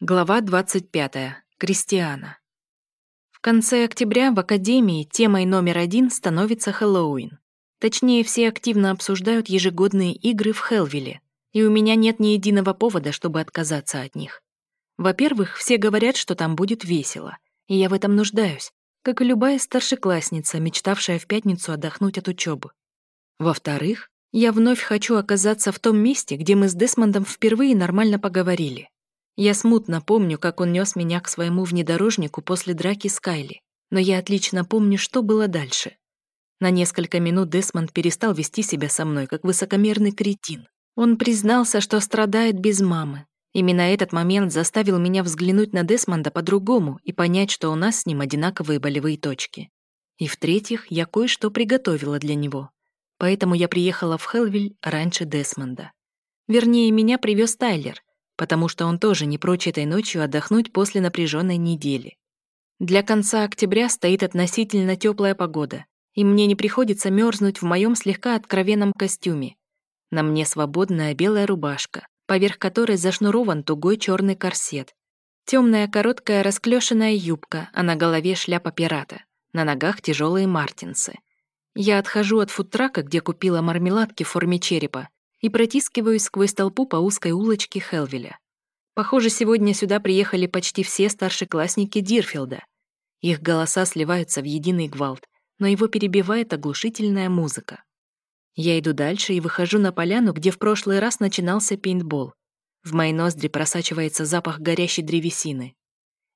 Глава 25. Кристиана. В конце октября в Академии темой номер один становится Хэллоуин. Точнее, все активно обсуждают ежегодные игры в Хелвилле, и у меня нет ни единого повода, чтобы отказаться от них. Во-первых, все говорят, что там будет весело, и я в этом нуждаюсь, как и любая старшеклассница, мечтавшая в пятницу отдохнуть от учебы. Во-вторых, я вновь хочу оказаться в том месте, где мы с Десмондом впервые нормально поговорили. Я смутно помню, как он нес меня к своему внедорожнику после драки с Кайли, но я отлично помню, что было дальше. На несколько минут Десмонд перестал вести себя со мной, как высокомерный кретин. Он признался, что страдает без мамы. Именно этот момент заставил меня взглянуть на Десмонда по-другому и понять, что у нас с ним одинаковые болевые точки. И в-третьих, я кое-что приготовила для него. Поэтому я приехала в Хелвиль раньше Десмонда. Вернее, меня привез Тайлер, потому что он тоже не прочь этой ночью отдохнуть после напряженной недели. Для конца октября стоит относительно теплая погода, и мне не приходится мерзнуть в моем слегка откровенном костюме. На мне свободная белая рубашка, поверх которой зашнурован тугой черный корсет. Темная короткая расклешенная юбка, а на голове шляпа пирата. На ногах тяжелые мартинсы. Я отхожу от фудтрака, где купила мармеладки в форме черепа, и протискиваюсь сквозь толпу по узкой улочке Хелвиля. Похоже, сегодня сюда приехали почти все старшеклассники Дирфилда. Их голоса сливаются в единый гвалт, но его перебивает оглушительная музыка. Я иду дальше и выхожу на поляну, где в прошлый раз начинался пейнтбол. В мои ноздри просачивается запах горящей древесины.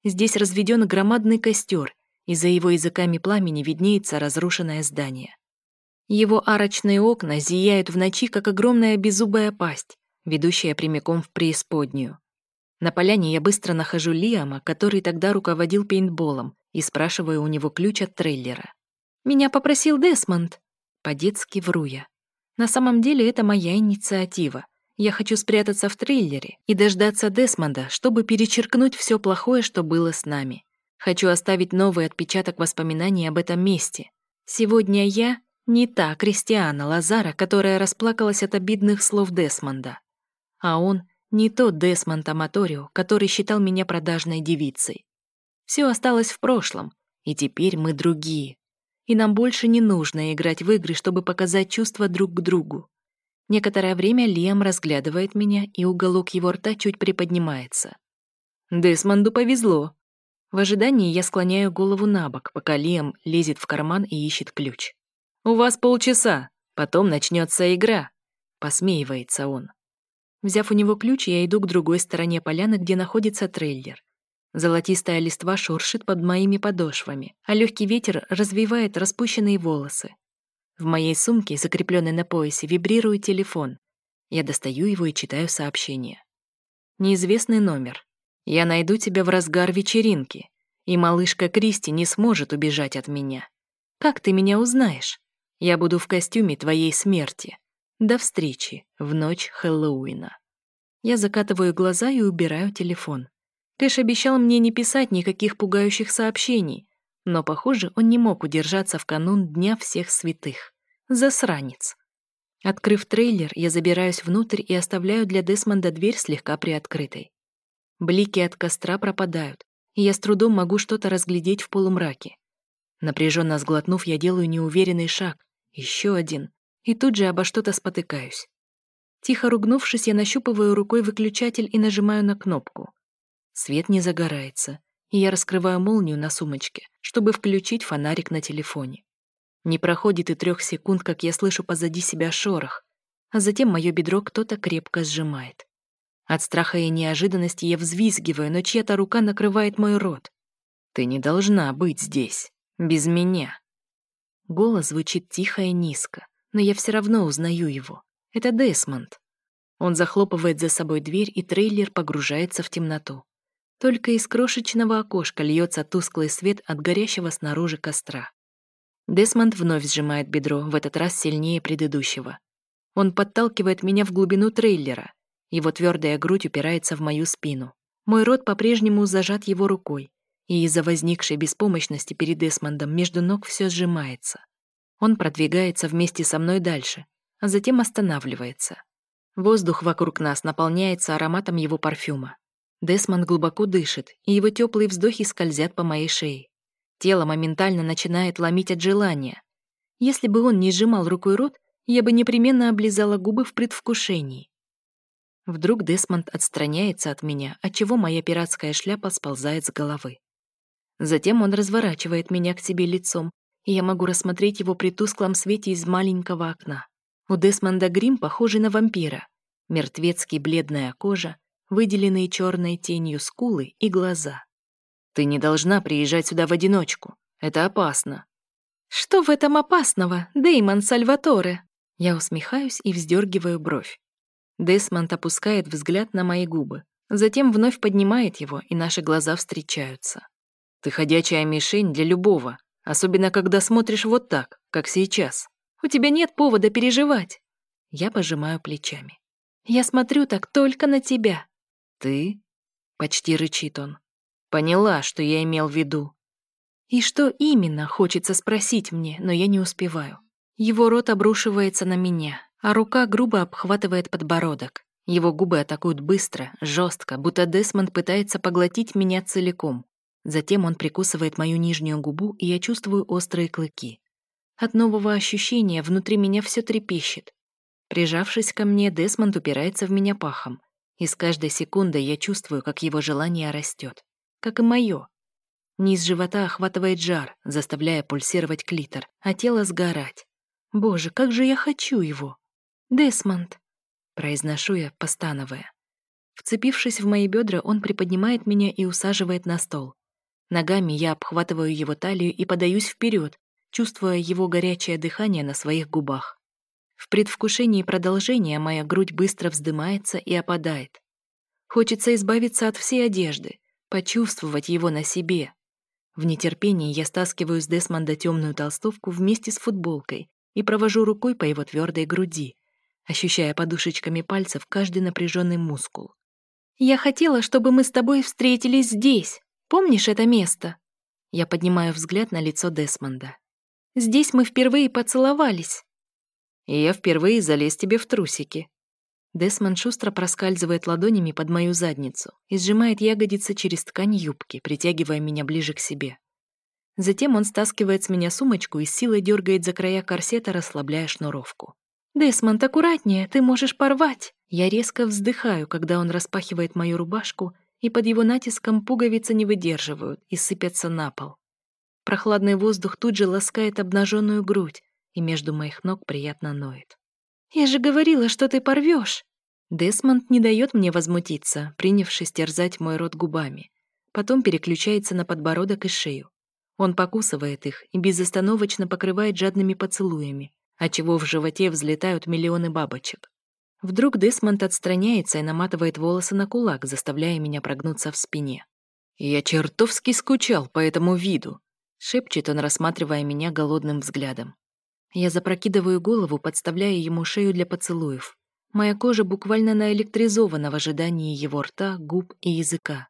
Здесь разведен громадный костер, и за его языками пламени виднеется разрушенное здание. Его арочные окна зияют в ночи, как огромная беззубая пасть, ведущая прямиком в преисподнюю. На поляне я быстро нахожу Лиама, который тогда руководил пейнтболом, и спрашиваю у него ключ от трейлера. «Меня попросил Десмонд». По-детски вру я. На самом деле это моя инициатива. Я хочу спрятаться в трейлере и дождаться Десмонда, чтобы перечеркнуть все плохое, что было с нами. Хочу оставить новый отпечаток воспоминаний об этом месте. Сегодня я не та Кристиана Лазара, которая расплакалась от обидных слов Десмонда. А он не тот Десмонд Аматорио, который считал меня продажной девицей. Все осталось в прошлом, и теперь мы другие. И нам больше не нужно играть в игры, чтобы показать чувства друг к другу. Некоторое время Лиам разглядывает меня, и уголок его рта чуть приподнимается. Десмонду повезло. В ожидании я склоняю голову на бок, пока Лиам лезет в карман и ищет ключ. «У вас полчаса, потом начнется игра», — посмеивается он. Взяв у него ключ, я иду к другой стороне поляны, где находится трейлер. Золотистая листва шуршит под моими подошвами, а легкий ветер развивает распущенные волосы. В моей сумке, закрепленной на поясе, вибрирует телефон. Я достаю его и читаю сообщение. Неизвестный номер. Я найду тебя в разгар вечеринки, и малышка Кристи не сможет убежать от меня. Как ты меня узнаешь? Я буду в костюме твоей смерти. До встречи в ночь Хэллоуина. Я закатываю глаза и убираю телефон. Кэш обещал мне не писать никаких пугающих сообщений, но, похоже, он не мог удержаться в канун Дня всех святых. Засранец. Открыв трейлер, я забираюсь внутрь и оставляю для Десмонда дверь слегка приоткрытой. Блики от костра пропадают, и я с трудом могу что-то разглядеть в полумраке. Напряженно сглотнув, я делаю неуверенный шаг, еще один. И тут же обо что-то спотыкаюсь. Тихо ругнувшись, я нащупываю рукой выключатель и нажимаю на кнопку. Свет не загорается, и я раскрываю молнию на сумочке, чтобы включить фонарик на телефоне. Не проходит и трех секунд, как я слышу позади себя шорох, а затем мое бедро кто-то крепко сжимает. От страха и неожиданности я взвизгиваю, но чья-то рука накрывает мой рот. «Ты не должна быть здесь, без меня». Голос звучит тихо и низко, но я все равно узнаю его. Это Десмонд. Он захлопывает за собой дверь, и трейлер погружается в темноту. Только из крошечного окошка льется тусклый свет от горящего снаружи костра. Десмонд вновь сжимает бедро, в этот раз сильнее предыдущего. Он подталкивает меня в глубину трейлера. Его твердая грудь упирается в мою спину. Мой рот по-прежнему зажат его рукой и из-за возникшей беспомощности перед Десмондом между ног все сжимается. Он продвигается вместе со мной дальше, а затем останавливается. Воздух вокруг нас наполняется ароматом его парфюма. Десмонд глубоко дышит, и его теплые вздохи скользят по моей шее. Тело моментально начинает ломить от желания. Если бы он не сжимал рукой рот, я бы непременно облизала губы в предвкушении. Вдруг Десмонд отстраняется от меня, отчего моя пиратская шляпа сползает с головы. Затем он разворачивает меня к себе лицом, и я могу рассмотреть его при тусклом свете из маленького окна. У Десмонда грим похожий на вампира. Мертвецкий бледная кожа, выделенные черной тенью скулы и глаза. «Ты не должна приезжать сюда в одиночку. Это опасно». «Что в этом опасного, Деймон Сальваторе?» Я усмехаюсь и вздергиваю бровь. Десмонд опускает взгляд на мои губы, затем вновь поднимает его, и наши глаза встречаются. «Ты ходячая мишень для любого, особенно когда смотришь вот так, как сейчас. У тебя нет повода переживать». Я пожимаю плечами. «Я смотрю так только на тебя». «Ты?» — почти рычит он. «Поняла, что я имел в виду». И что именно, хочется спросить мне, но я не успеваю. Его рот обрушивается на меня, а рука грубо обхватывает подбородок. Его губы атакуют быстро, жестко, будто Десмонд пытается поглотить меня целиком. Затем он прикусывает мою нижнюю губу, и я чувствую острые клыки. От нового ощущения внутри меня все трепещет. Прижавшись ко мне, Десмонд упирается в меня пахом, и с каждой секундой я чувствую, как его желание растет. Как и мое. Низ живота охватывает жар, заставляя пульсировать клитор, а тело сгорать. Боже, как же я хочу его! «Десмонд!» — произношу я, постановая. Вцепившись в мои бедра, он приподнимает меня и усаживает на стол. Ногами я обхватываю его талию и подаюсь вперед, чувствуя его горячее дыхание на своих губах. В предвкушении продолжения моя грудь быстро вздымается и опадает. Хочется избавиться от всей одежды, почувствовать его на себе. В нетерпении я стаскиваю с Десмонда темную толстовку вместе с футболкой и провожу рукой по его твердой груди, ощущая подушечками пальцев каждый напряженный мускул. «Я хотела, чтобы мы с тобой встретились здесь. Помнишь это место?» Я поднимаю взгляд на лицо Десмонда. «Здесь мы впервые поцеловались». «И я впервые залез тебе в трусики». Десмонд шустро проскальзывает ладонями под мою задницу и сжимает ягодицы через ткань юбки, притягивая меня ближе к себе. Затем он стаскивает с меня сумочку и силой дергает за края корсета, расслабляя шнуровку. «Десмонд, аккуратнее, ты можешь порвать!» Я резко вздыхаю, когда он распахивает мою рубашку, и под его натиском пуговицы не выдерживают и сыпятся на пол. Прохладный воздух тут же ласкает обнаженную грудь, и между моих ног приятно ноет. «Я же говорила, что ты порвешь!» Десмонд не дает мне возмутиться, принявшись терзать мой рот губами. Потом переключается на подбородок и шею. Он покусывает их и безостановочно покрывает жадными поцелуями, отчего в животе взлетают миллионы бабочек. Вдруг Десмонд отстраняется и наматывает волосы на кулак, заставляя меня прогнуться в спине. «Я чертовски скучал по этому виду», — шепчет он, рассматривая меня голодным взглядом. Я запрокидываю голову, подставляя ему шею для поцелуев. Моя кожа буквально наэлектризована в ожидании его рта, губ и языка.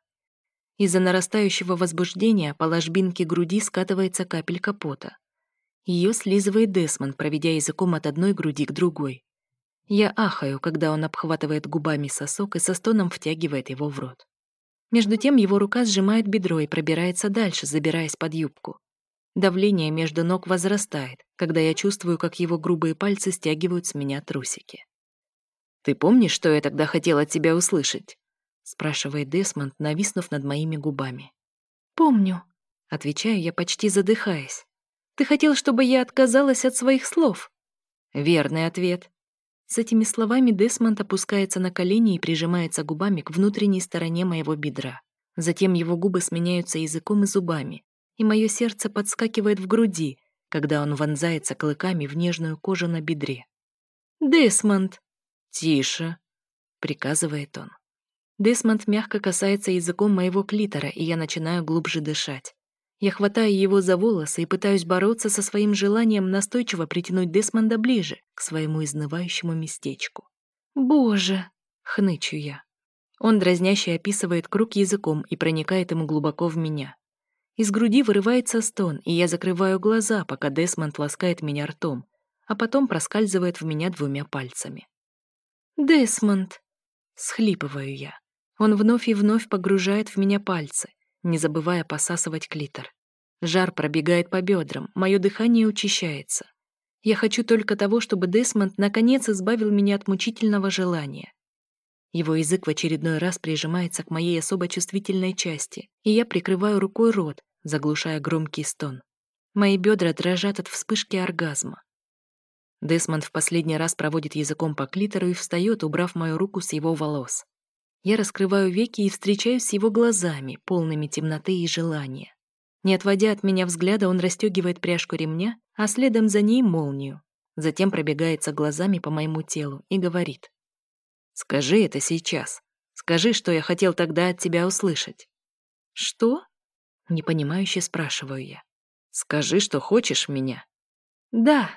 Из-за нарастающего возбуждения по ложбинке груди скатывается капелька пота. Ее слизывает Десмонд, проведя языком от одной груди к другой. Я ахаю, когда он обхватывает губами сосок и со стоном втягивает его в рот. Между тем его рука сжимает бедро и пробирается дальше, забираясь под юбку. Давление между ног возрастает, когда я чувствую, как его грубые пальцы стягивают с меня трусики. «Ты помнишь, что я тогда хотел от тебя услышать?» спрашивает Десмонд, нависнув над моими губами. «Помню», — отвечаю я, почти задыхаясь. Ты хотел, чтобы я отказалась от своих слов?» «Верный ответ». С этими словами Десмонд опускается на колени и прижимается губами к внутренней стороне моего бедра. Затем его губы сменяются языком и зубами, и мое сердце подскакивает в груди, когда он вонзается клыками в нежную кожу на бедре. «Десмонд!» «Тише!» — приказывает он. Десмонд мягко касается языком моего клитора, и я начинаю глубже дышать. Я хватаю его за волосы и пытаюсь бороться со своим желанием настойчиво притянуть Десмонда ближе к своему изнывающему местечку. «Боже!» — хнычу я. Он дразняще описывает круг языком и проникает ему глубоко в меня. Из груди вырывается стон, и я закрываю глаза, пока Десмонд ласкает меня ртом, а потом проскальзывает в меня двумя пальцами. «Десмонд!» — схлипываю я. Он вновь и вновь погружает в меня пальцы, не забывая посасывать клитор. Жар пробегает по бедрам, мое дыхание учащается. Я хочу только того, чтобы Десмонд наконец избавил меня от мучительного желания. Его язык в очередной раз прижимается к моей особо чувствительной части, и я прикрываю рукой рот, заглушая громкий стон. Мои бедра дрожат от вспышки оргазма. Десмонд в последний раз проводит языком по клитору и встает, убрав мою руку с его волос. Я раскрываю веки и встречаюсь с его глазами, полными темноты и желания. Не отводя от меня взгляда, он расстегивает пряжку ремня, а следом за ней молнию. Затем пробегается глазами по моему телу и говорит. Скажи это сейчас. Скажи, что я хотел тогда от тебя услышать. Что? Непонимающе спрашиваю я. Скажи, что хочешь меня. Да,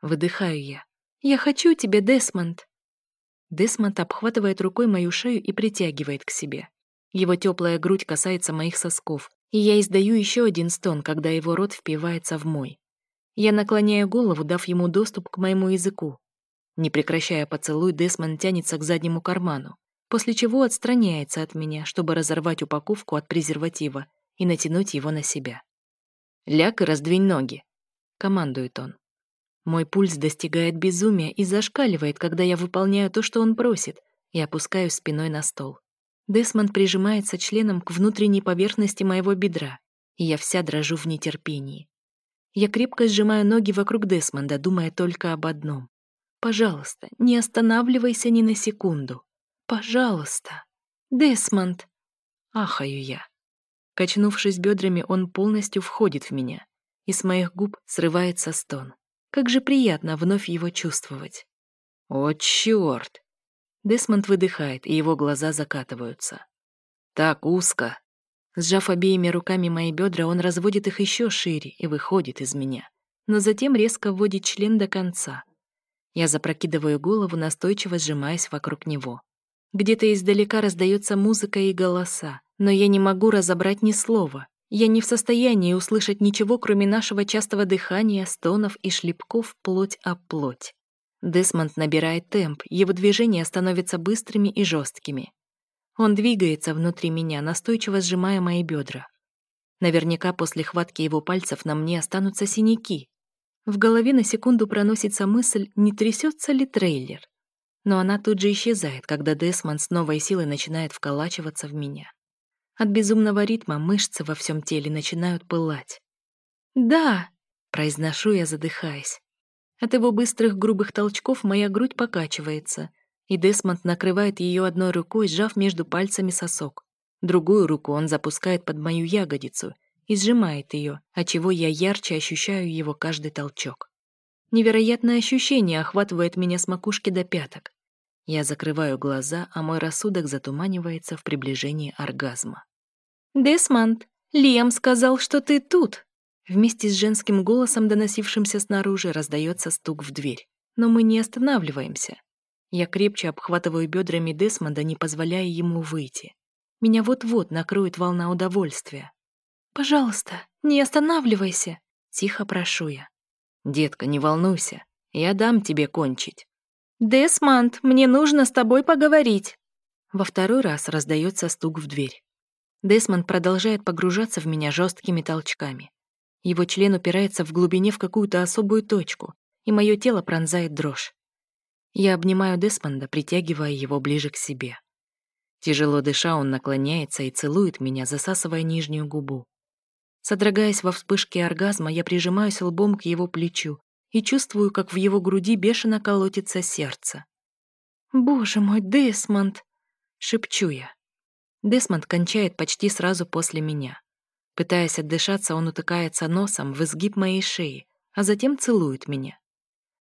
выдыхаю я. Я хочу тебя, Десмонд. Десмонд обхватывает рукой мою шею и притягивает к себе. Его теплая грудь касается моих сосков, и я издаю еще один стон, когда его рот впивается в мой. Я наклоняю голову, дав ему доступ к моему языку, не прекращая поцелуй, Десмонд тянется к заднему карману, после чего отстраняется от меня, чтобы разорвать упаковку от презерватива и натянуть его на себя. «Ляг и раздвинь ноги», — командует он. Мой пульс достигает безумия и зашкаливает, когда я выполняю то, что он просит, и опускаюсь спиной на стол. Десмонд прижимается членом к внутренней поверхности моего бедра, и я вся дрожу в нетерпении. Я крепко сжимаю ноги вокруг Десмонда, думая только об одном. Пожалуйста, не останавливайся ни на секунду. Пожалуйста. Десмонд. Ахаю я. Качнувшись бедрами, он полностью входит в меня, и с моих губ срывается стон. Как же приятно вновь его чувствовать. О, черт! Десмонд выдыхает, и его глаза закатываются. Так узко. Сжав обеими руками мои бедра, он разводит их еще шире и выходит из меня. Но затем резко вводит член до конца, я запрокидываю голову, настойчиво сжимаясь вокруг него. Где-то издалека раздается музыка и голоса, но я не могу разобрать ни слова. Я не в состоянии услышать ничего, кроме нашего частого дыхания, стонов и шлепков плоть о плоть. Десмонд набирает темп, его движения становятся быстрыми и жесткими. Он двигается внутри меня, настойчиво сжимая мои бедра. Наверняка после хватки его пальцев на мне останутся синяки, в голове на секунду проносится мысль, не трясется ли трейлер. Но она тут же исчезает, когда Десмонд с новой силой начинает вколачиваться в меня. От безумного ритма мышцы во всем теле начинают пылать. «Да!» — произношу я, задыхаясь. От его быстрых грубых толчков моя грудь покачивается, и Десмонд накрывает ее одной рукой, сжав между пальцами сосок. Другую руку он запускает под мою ягодицу и сжимает ее, отчего я ярче ощущаю его каждый толчок. Невероятное ощущение охватывает меня с макушки до пяток. Я закрываю глаза, а мой рассудок затуманивается в приближении оргазма. «Десмонд, Лиам сказал, что ты тут!» Вместе с женским голосом, доносившимся снаружи, раздается стук в дверь. Но мы не останавливаемся. Я крепче обхватываю бедрами Десмонда, не позволяя ему выйти. Меня вот-вот накроет волна удовольствия. «Пожалуйста, не останавливайся!» Тихо прошу я. «Детка, не волнуйся, я дам тебе кончить». «Десмонд, мне нужно с тобой поговорить!» Во второй раз раздается стук в дверь. Десмонд продолжает погружаться в меня жесткими толчками. Его член упирается в глубине в какую-то особую точку, и мое тело пронзает дрожь. Я обнимаю Десмонда, притягивая его ближе к себе. Тяжело дыша, он наклоняется и целует меня, засасывая нижнюю губу. Содрогаясь во вспышке оргазма, я прижимаюсь лбом к его плечу и чувствую, как в его груди бешено колотится сердце. «Боже мой, Десмонд!» — шепчу я. Десмонд кончает почти сразу после меня. Пытаясь отдышаться, он утыкается носом в изгиб моей шеи, а затем целует меня.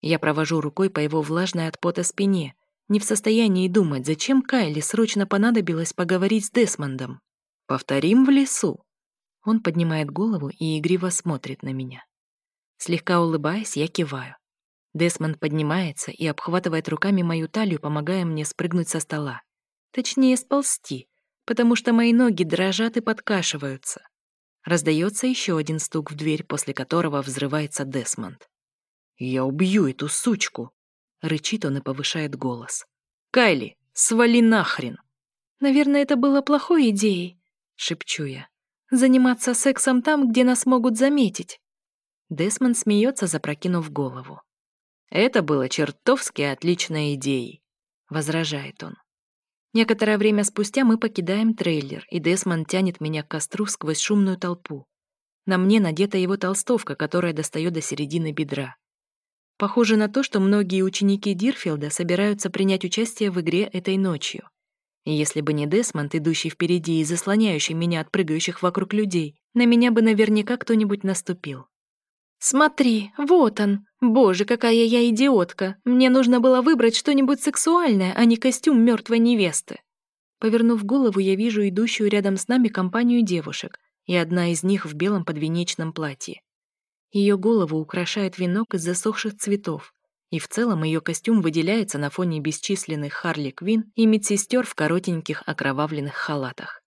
Я провожу рукой по его влажной от пота спине, не в состоянии думать, зачем Кайли срочно понадобилось поговорить с Десмондом. «Повторим в лесу», он поднимает голову и игриво смотрит на меня. Слегка улыбаясь, я киваю. Десмонд поднимается и обхватывает руками мою талию, помогая мне спрыгнуть со стола. Точнее, сползти, потому что мои ноги дрожат и подкашиваются. Раздается еще один стук в дверь, после которого взрывается Десмонд. «Я убью эту сучку!» — рычит он и повышает голос. «Кайли, свали нахрен!» Наверное, это было плохой идеей, шепчу я. Заниматься сексом там, где нас могут заметить. Десмонд смеется, запрокинув голову. Это было чертовски отличной идеей, возражает он. Некоторое время спустя мы покидаем трейлер, и Десмонд тянет меня к костру сквозь шумную толпу. На мне надета его толстовка, которая достает до середины бедра. Похоже на то, что многие ученики Дирфилда собираются принять участие в игре этой ночью. И если бы не Десмонд, идущий впереди и заслоняющий меня от прыгающих вокруг людей, на меня бы наверняка кто-нибудь наступил. «Смотри, вот он! Боже, какая я идиотка! Мне нужно было выбрать что-нибудь сексуальное, а не костюм мертвой невесты!» Повернув голову, я вижу идущую рядом с нами компанию девушек, и одна из них в белом подвенечном платье. Ее голову украшает венок из засохших цветов, и в целом ее костюм выделяется на фоне бесчисленных Харли Квин и медсестер в коротеньких окровавленных халатах.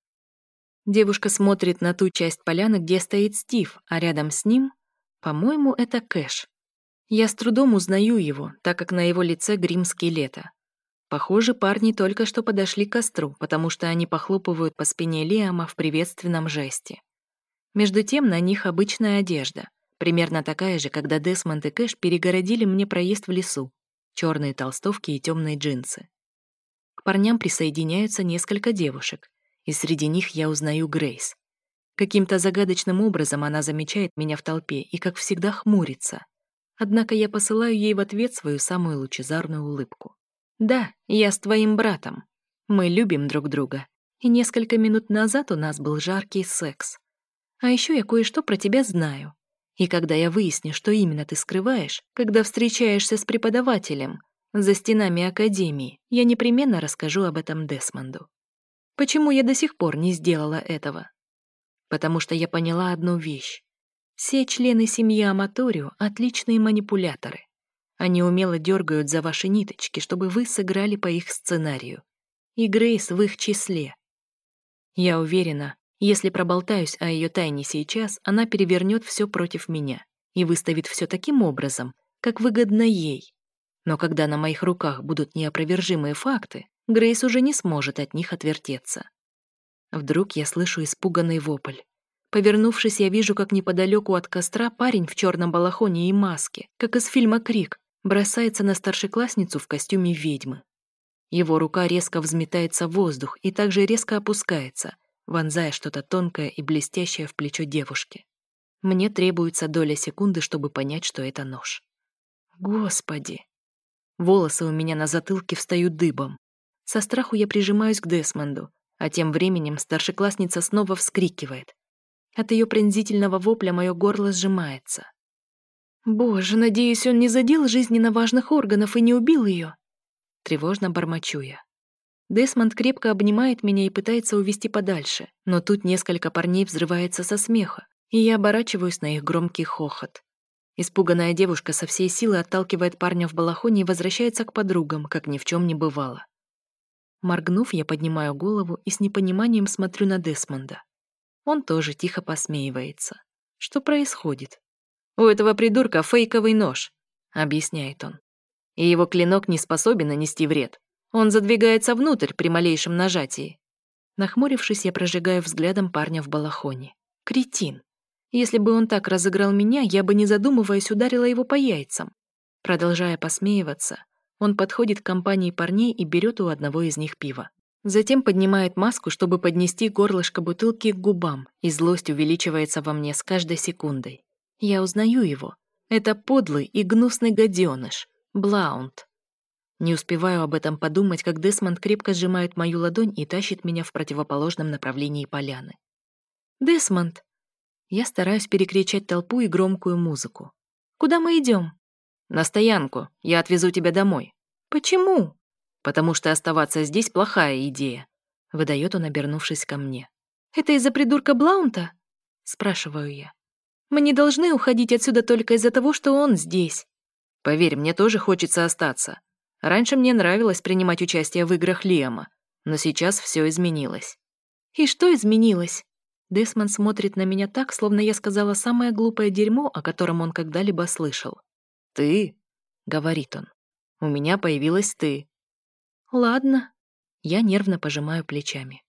Девушка смотрит на ту часть поляны, где стоит Стив, а рядом с ним по-моему, это Кэш. Я с трудом узнаю его, так как на его лице грим скелета. Похоже, парни только что подошли к костру, потому что они похлопывают по спине Лиама в приветственном жесте. Между тем на них обычная одежда, примерно такая же, когда Десмонд и Кэш перегородили мне проезд в лесу, черные толстовки и темные джинсы. К парням присоединяются несколько девушек, и среди них я узнаю Грейс. Каким-то загадочным образом она замечает меня в толпе и, как всегда, хмурится. Однако я посылаю ей в ответ свою самую лучезарную улыбку. «Да, я с твоим братом. Мы любим друг друга. И несколько минут назад у нас был жаркий секс. А еще я кое-что про тебя знаю. И когда я выясню, что именно ты скрываешь, когда встречаешься с преподавателем за стенами Академии, я непременно расскажу об этом Десмонду. Почему я до сих пор не сделала этого?» Потому что я поняла одну вещь. Все члены семьи Аматорио — отличные манипуляторы. Они умело дергают за ваши ниточки, чтобы вы сыграли по их сценарию. И Грейс в их числе. Я уверена, если проболтаюсь о ее тайне сейчас, она перевернет все против меня и выставит все таким образом, как выгодно ей. Но когда на моих руках будут неопровержимые факты, Грейс уже не сможет от них отвертеться. Вдруг я слышу испуганный вопль. Повернувшись, я вижу, как неподалеку от костра парень в черном балахоне и маске, как из фильма «Крик», бросается на старшеклассницу в костюме ведьмы. Его рука резко взметается в воздух и также резко опускается, вонзая что-то тонкое и блестящее в плечо девушки. Мне требуется доля секунды, чтобы понять, что это нож. Господи! Волосы у меня на затылке встают дыбом. Со страху я прижимаюсь к Десмонду, а тем временем старшеклассница снова вскрикивает. От ее пронзительного вопля мое горло сжимается. «Боже, надеюсь, он не задел жизненно важных органов и не убил ее?» Тревожно бормочу я. Десмонд крепко обнимает меня и пытается увести подальше, но тут несколько парней взрывается со смеха, и я оборачиваюсь на их громкий хохот. Испуганная девушка со всей силы отталкивает парня в балахоне и возвращается к подругам, как ни в чем не бывало. Моргнув, я поднимаю голову и с непониманием смотрю на Десмонда. Он тоже тихо посмеивается. Что происходит? «У этого придурка фейковый нож», — объясняет он. «И его клинок не способен нанести вред. Он задвигается внутрь при малейшем нажатии». Нахмурившись, я прожигаю взглядом парня в балахоне. Кретин. Если бы он так разыграл меня, я бы, не задумываясь, ударила его по яйцам. Продолжая посмеиваться, он подходит к компании парней и берет у одного из них пиво. Затем поднимает маску, чтобы поднести горлышко бутылки к губам, и злость увеличивается во мне с каждой секундой. Я узнаю его. Это подлый и гнусный гаденыш. Блаунд. Не успеваю об этом подумать, как Десмонд крепко сжимает мою ладонь и тащит меня в противоположном направлении поляны. «Десмонд!» Я стараюсь перекричать толпу и громкую музыку. «Куда мы идем?» «На стоянку. Я отвезу тебя домой». «Почему?» «Потому что оставаться здесь плохая идея», — выдает он, обернувшись ко мне. «Это из-за придурка Блаунта?» — спрашиваю я. «Мы не должны уходить отсюда только из-за того, что он здесь». «Поверь, мне тоже хочется остаться. Раньше мне нравилось принимать участие в играх Лиама, но сейчас все изменилось». «И что изменилось?» Десмонд смотрит на меня так, словно я сказала самое глупое дерьмо, о котором он когда-либо слышал. «Ты?» — говорит он. «У меня появилась ты». «Ладно». Я нервно пожимаю плечами.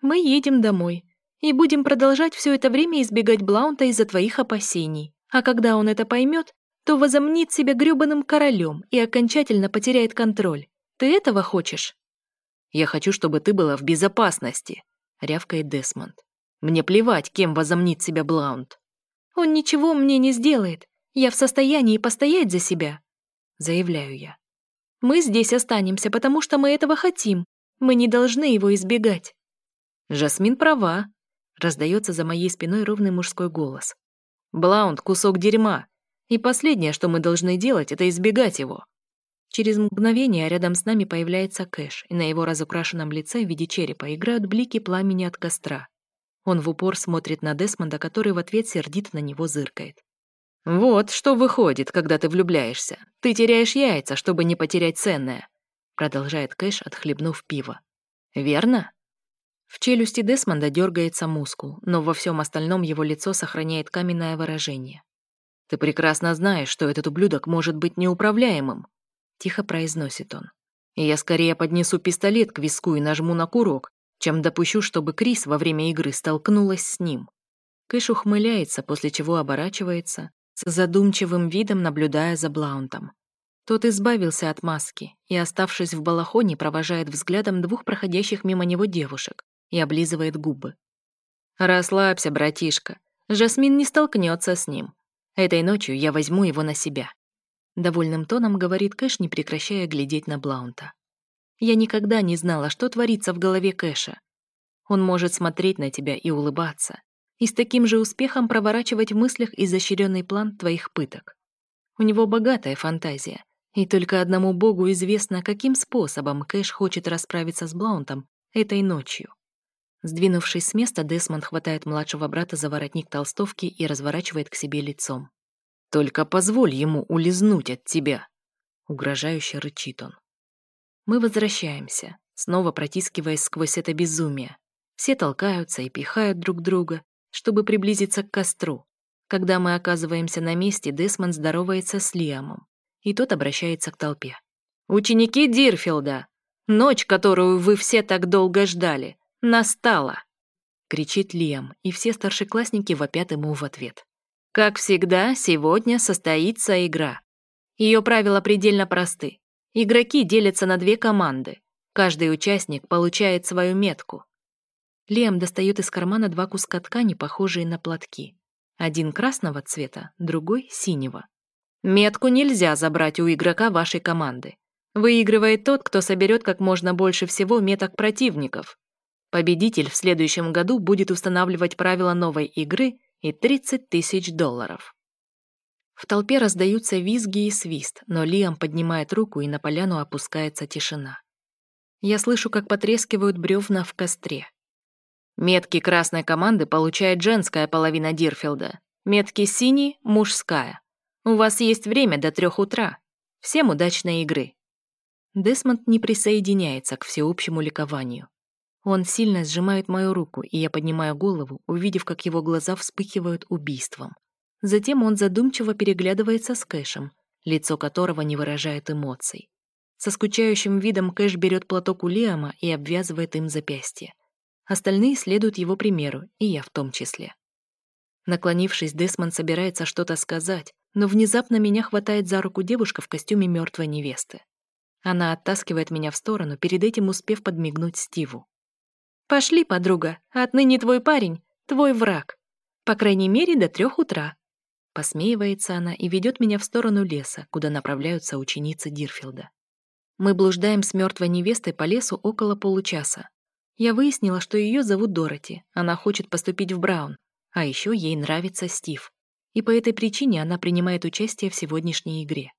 Мы едем домой и будем продолжать все это время избегать Блаунта из-за твоих опасений. А когда он это поймет, то возомнит себя грёбаным королем и окончательно потеряет контроль. Ты этого хочешь? Я хочу, чтобы ты была в безопасности, рявкает Десмонд. Мне плевать, кем возомнит себя Блаунт. Он ничего мне не сделает. Я в состоянии постоять за себя, заявляю я. Мы здесь останемся, потому что мы этого хотим. Мы не должны его избегать. Жасмин права, раздается за моей спиной ровный мужской голос. Блаунд — кусок дерьма, и последнее, что мы должны делать, это избегать его. Через мгновение рядом с нами появляется Кэш, и на его разукрашенном лице в виде черепа играют блики пламени от костра. Он в упор смотрит на Десмонда, который в ответ сердито на него зыркает. «Вот что выходит, когда ты влюбляешься. Ты теряешь яйца, чтобы не потерять ценное», продолжает Кэш, отхлебнув пиво. «Верно?» В челюсти Десмонда дергается мускул, но во всем остальном его лицо сохраняет каменное выражение. Ты прекрасно знаешь, что этот ублюдок может быть неуправляемым, тихо произносит он. Я скорее поднесу пистолет к виску и нажму на курок, чем допущу, чтобы Крис во время игры столкнулась с ним. Кэш ухмыляется, после чего оборачивается, с задумчивым видом наблюдая за Блаунтом. Тот избавился от маски и, оставшись в балахоне, провожает взглядом двух проходящих мимо него девушек и облизывает губы. «Расслабься, братишка. Жасмин не столкнется с ним. Этой ночью я возьму его на себя. Довольным тоном говорит Кэш, не прекращая глядеть на Блаунта. Я никогда не знала, что творится в голове Кэша. Он может смотреть на тебя и улыбаться, и с таким же успехом проворачивать в мыслях изощренный план твоих пыток. У него богатая фантазия, и только одному богу известно, каким способом Кэш хочет расправиться с Блаунтом этой ночью. Сдвинувшись с места, Десмонд хватает младшего брата за воротник толстовки и разворачивает к себе лицом. «Только позволь ему улизнуть от тебя!» Угрожающе рычит он. Мы возвращаемся, снова протискиваясь сквозь это безумие. Все толкаются и пихают друг друга, чтобы приблизиться к костру. Когда мы оказываемся на месте, Десмонд здоровается с Лиамом, и тот обращается к толпе. «Ученики Дирфилда! Ночь, которую вы все так долго ждали, Настала!» — кричит Лиам, и все старшеклассники вопят ему в ответ. Как всегда, сегодня состоится игра. Ее правила предельно просты. Игроки делятся на две команды. Каждый участник получает свою метку. Лиам достает из кармана два куска ткани, похожие на платки. Один красного цвета, другой синего. Метку нельзя забрать у игрока вашей команды. Выигрывает тот, кто соберет как можно больше всего меток противников. Победитель в следующем году будет устанавливать правила новой игры и 30 тысяч долларов. В толпе раздаются визги и свист, но Лиам поднимает руку, и на поляну опускается тишина. Я слышу, как потрескивают бревна в костре. Метки красной команды получает женская половина Дирфилда. Метки синей — мужская. У вас есть время до трех утра. Всем удачной игры. Десмонд не присоединяется к всеобщему ликованию. Он сильно сжимает мою руку, и я поднимаю голову, увидев, как его глаза вспыхивают убийством. Затем он задумчиво переглядывается с Кэшем, лицо которого не выражает эмоций. Со скучающим видом Кэш берет платок у Лиама и обвязывает им запястье. Остальные следуют его примеру, и я в том числе. Наклонившись, Десмон собирается что-то сказать, но внезапно меня хватает за руку девушка в костюме мертвой невесты. Она оттаскивает меня в сторону, перед этим успев подмигнуть Стиву. Пошли, подруга, отныне твой парень — твой враг. По крайней мере, до трех утра. Посмеивается она и ведет меня в сторону леса, куда направляются ученицы Дирфилда. Мы блуждаем с мертвой невестой по лесу около получаса. Я выяснила, что ее зовут Дороти, она хочет поступить в Браун, а еще ей нравится Стив. И по этой причине она принимает участие в сегодняшней игре.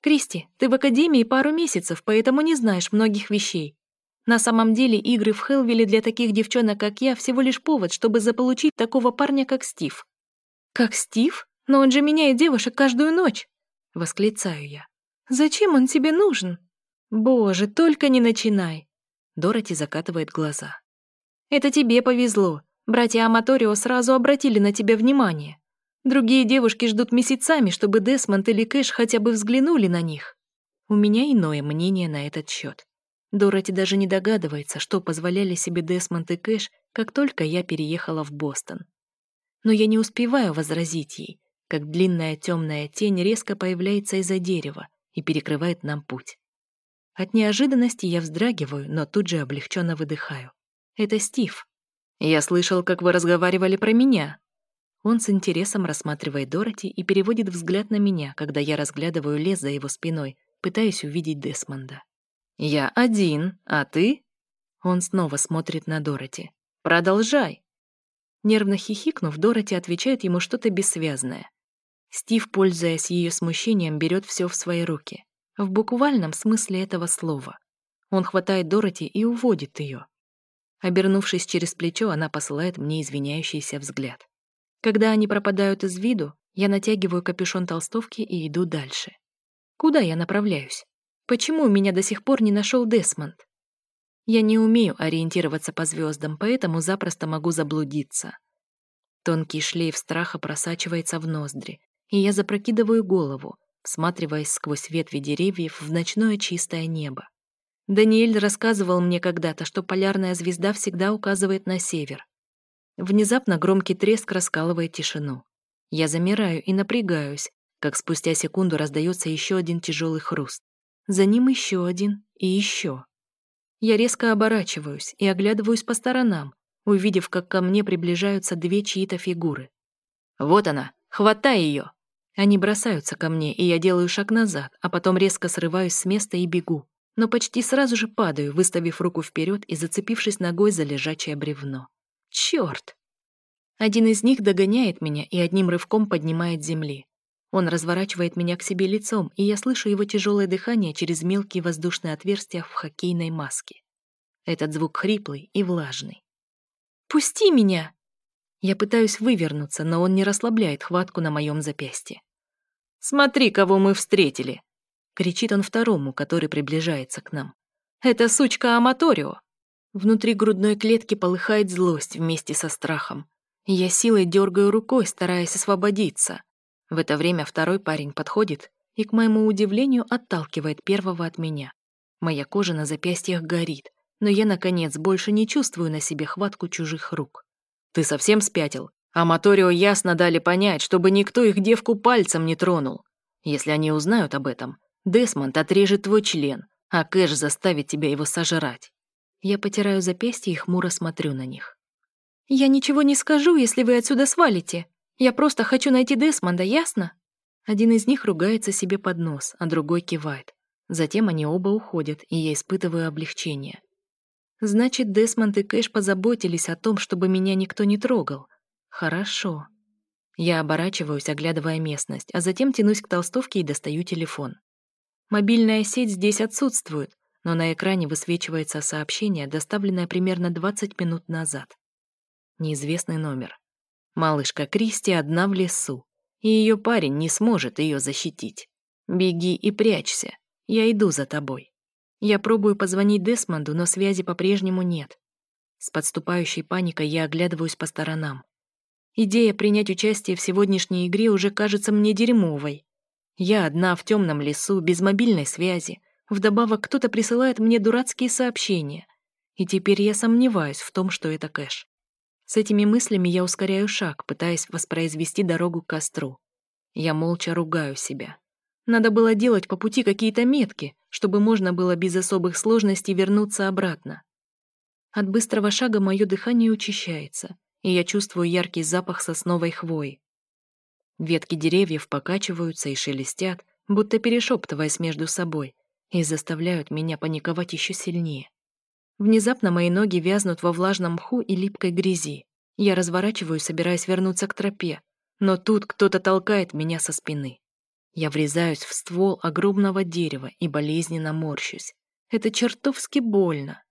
«Кристи, ты в академии пару месяцев, поэтому не знаешь многих вещей. На самом деле игры в Хелвилле для таких девчонок, как я, всего лишь повод, чтобы заполучить такого парня, как Стив. «Как Стив? Но он же меняет девушек каждую ночь!» — восклицаю я. «Зачем он тебе нужен?» «Боже, только не начинай!» Дороти закатывает глаза. «Это тебе повезло. Братья Аматорио сразу обратили на тебя внимание. Другие девушки ждут месяцами, чтобы Десмонд или Кэш хотя бы взглянули на них. У меня иное мнение на этот счет. Дороти даже не догадывается, что позволяли себе Десмонд и Кэш, как только я переехала в Бостон. Но я не успеваю возразить ей, как длинная темная тень резко появляется из-за дерева и перекрывает нам путь. От неожиданности я вздрагиваю, но тут же облегченно выдыхаю. Это Стив. Я слышал, как вы разговаривали про меня. Он с интересом рассматривает Дороти и переводит взгляд на меня, когда я разглядываю лес за его спиной, пытаясь увидеть Десмонда. «Я один, а ты?» Он снова смотрит на Дороти. «Продолжай!» Нервно хихикнув, Дороти отвечает ему что-то бессвязное. Стив, пользуясь ее смущением, берет все в свои руки. В буквальном смысле этого слова. Он хватает Дороти и уводит ее. Обернувшись через плечо, она посылает мне извиняющийся взгляд. Когда они пропадают из виду, я натягиваю капюшон толстовки и иду дальше. Куда я направляюсь? Почему меня до сих пор не нашел Десмонд? Я не умею ориентироваться по звездам, поэтому запросто могу заблудиться. Тонкий шлейф страха просачивается в ноздри, и я запрокидываю голову, всматриваясь сквозь ветви деревьев в ночное чистое небо. Даниэль рассказывал мне когда-то, что полярная звезда всегда указывает на север. Внезапно громкий треск раскалывает тишину. Я замираю и напрягаюсь, как спустя секунду раздается еще один тяжелый хруст. За ним еще один и еще. Я резко оборачиваюсь и оглядываюсь по сторонам, увидев, как ко мне приближаются две чьи-то фигуры. «Вот она! Хватай ее!» Они бросаются ко мне, и я делаю шаг назад, а потом резко срываюсь с места и бегу. Но почти сразу же падаю, выставив руку вперед и зацепившись ногой за лежачее бревно. Черт! Один из них догоняет меня и одним рывком поднимает земли. Он разворачивает меня к себе лицом, и я слышу его тяжелое дыхание через мелкие воздушные отверстия в хоккейной маске. Этот звук хриплый и влажный. «Пусти меня!» Я пытаюсь вывернуться, но он не расслабляет хватку на моем запястье. «Смотри, кого мы встретили!» — кричит он второму, который приближается к нам. «Это сучка Аматорио!» Внутри грудной клетки полыхает злость вместе со страхом. Я силой дергаю рукой, стараясь освободиться. В это время второй парень подходит и, к моему удивлению, отталкивает первого от меня. Моя кожа на запястьях горит, но я, наконец, больше не чувствую на себе хватку чужих рук. Ты совсем спятил? А Моторио ясно дали понять, чтобы никто их девку пальцем не тронул. Если они узнают об этом, Десмонд отрежет твой член, а Кэш заставит тебя его сожрать. Я потираю запястье и хмуро смотрю на них. «Я ничего не скажу, если вы отсюда свалите. Я просто хочу найти Десмонда, ясно?» Один из них ругается себе под нос, а другой кивает. Затем они оба уходят, и я испытываю облегчение. Значит, Десмонд и Кэш позаботились о том, чтобы меня никто не трогал. Хорошо. Я оборачиваюсь, оглядывая местность, а затем тянусь к толстовке и достаю телефон. Мобильная сеть здесь отсутствует, но на экране высвечивается сообщение, доставленное примерно 20 минут назад. Неизвестный номер. Малышка Кристи одна в лесу, и ее парень не сможет ее защитить. Беги и прячься, я иду за тобой. Я пробую позвонить Десмонду, но связи по-прежнему нет. С подступающей паникой я оглядываюсь по сторонам. Идея принять участие в сегодняшней игре уже кажется мне дерьмовой. Я одна в темном лесу, без мобильной связи. Вдобавок кто-то присылает мне дурацкие сообщения. И теперь я сомневаюсь в том, что это кэш. С этими мыслями я ускоряю шаг, пытаясь воспроизвести дорогу к костру. Я молча ругаю себя. Надо было делать по пути какие-то метки, чтобы можно было без особых сложностей вернуться обратно. От быстрого шага мое дыхание учащается, и я чувствую яркий запах сосновой хвои. Ветки деревьев покачиваются и шелестят, будто перешептываясь между собой, и заставляют меня паниковать еще сильнее. Внезапно мои ноги вязнут во влажном мху и липкой грязи. Я разворачиваюсь, собираясь вернуться к тропе, но тут кто-то толкает меня со спины. Я врезаюсь в ствол огромного дерева и болезненно морщусь. Это чертовски больно.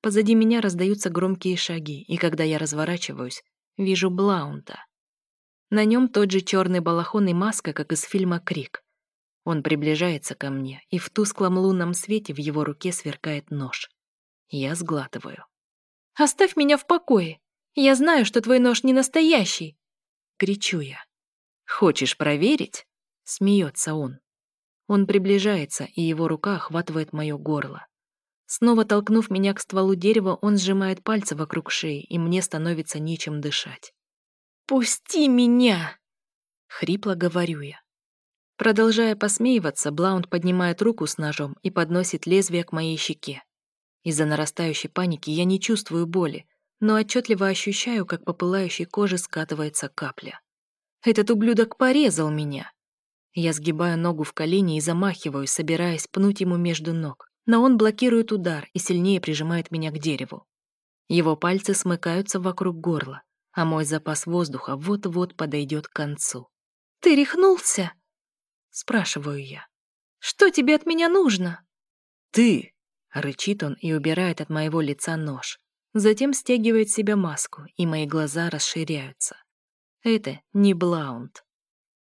Позади меня раздаются громкие шаги, и когда я разворачиваюсь, вижу Блаунта. На нем тот же черный балахон и маска, как из фильма «Крик». Он приближается ко мне, и в тусклом лунном свете в его руке сверкает нож. Я сглатываю. «Оставь меня в покое! Я знаю, что твой нож не настоящий!» Кричу я. «Хочешь проверить?» Смеется он. Он приближается, и его рука охватывает мое горло. Снова толкнув меня к стволу дерева, он сжимает пальцы вокруг шеи, и мне становится нечем дышать. «Пусти меня!» — хрипло говорю я. Продолжая посмеиваться, Блаунд поднимает руку с ножом и подносит лезвие к моей щеке. Из-за нарастающей паники я не чувствую боли, но отчетливо ощущаю, как по пылающей коже скатывается капля. Этот ублюдок порезал меня. Я сгибаю ногу в колени и замахиваю, собираясь пнуть ему между ног, но он блокирует удар и сильнее прижимает меня к дереву. Его пальцы смыкаются вокруг горла, а мой запас воздуха вот-вот подойдет к концу. «Ты рехнулся?» — спрашиваю я. «Что тебе от меня нужно?» «Ты!» — рычит он и убирает от моего лица нож. Затем стягивает себя маску, и мои глаза расширяются. Это не Блаунд.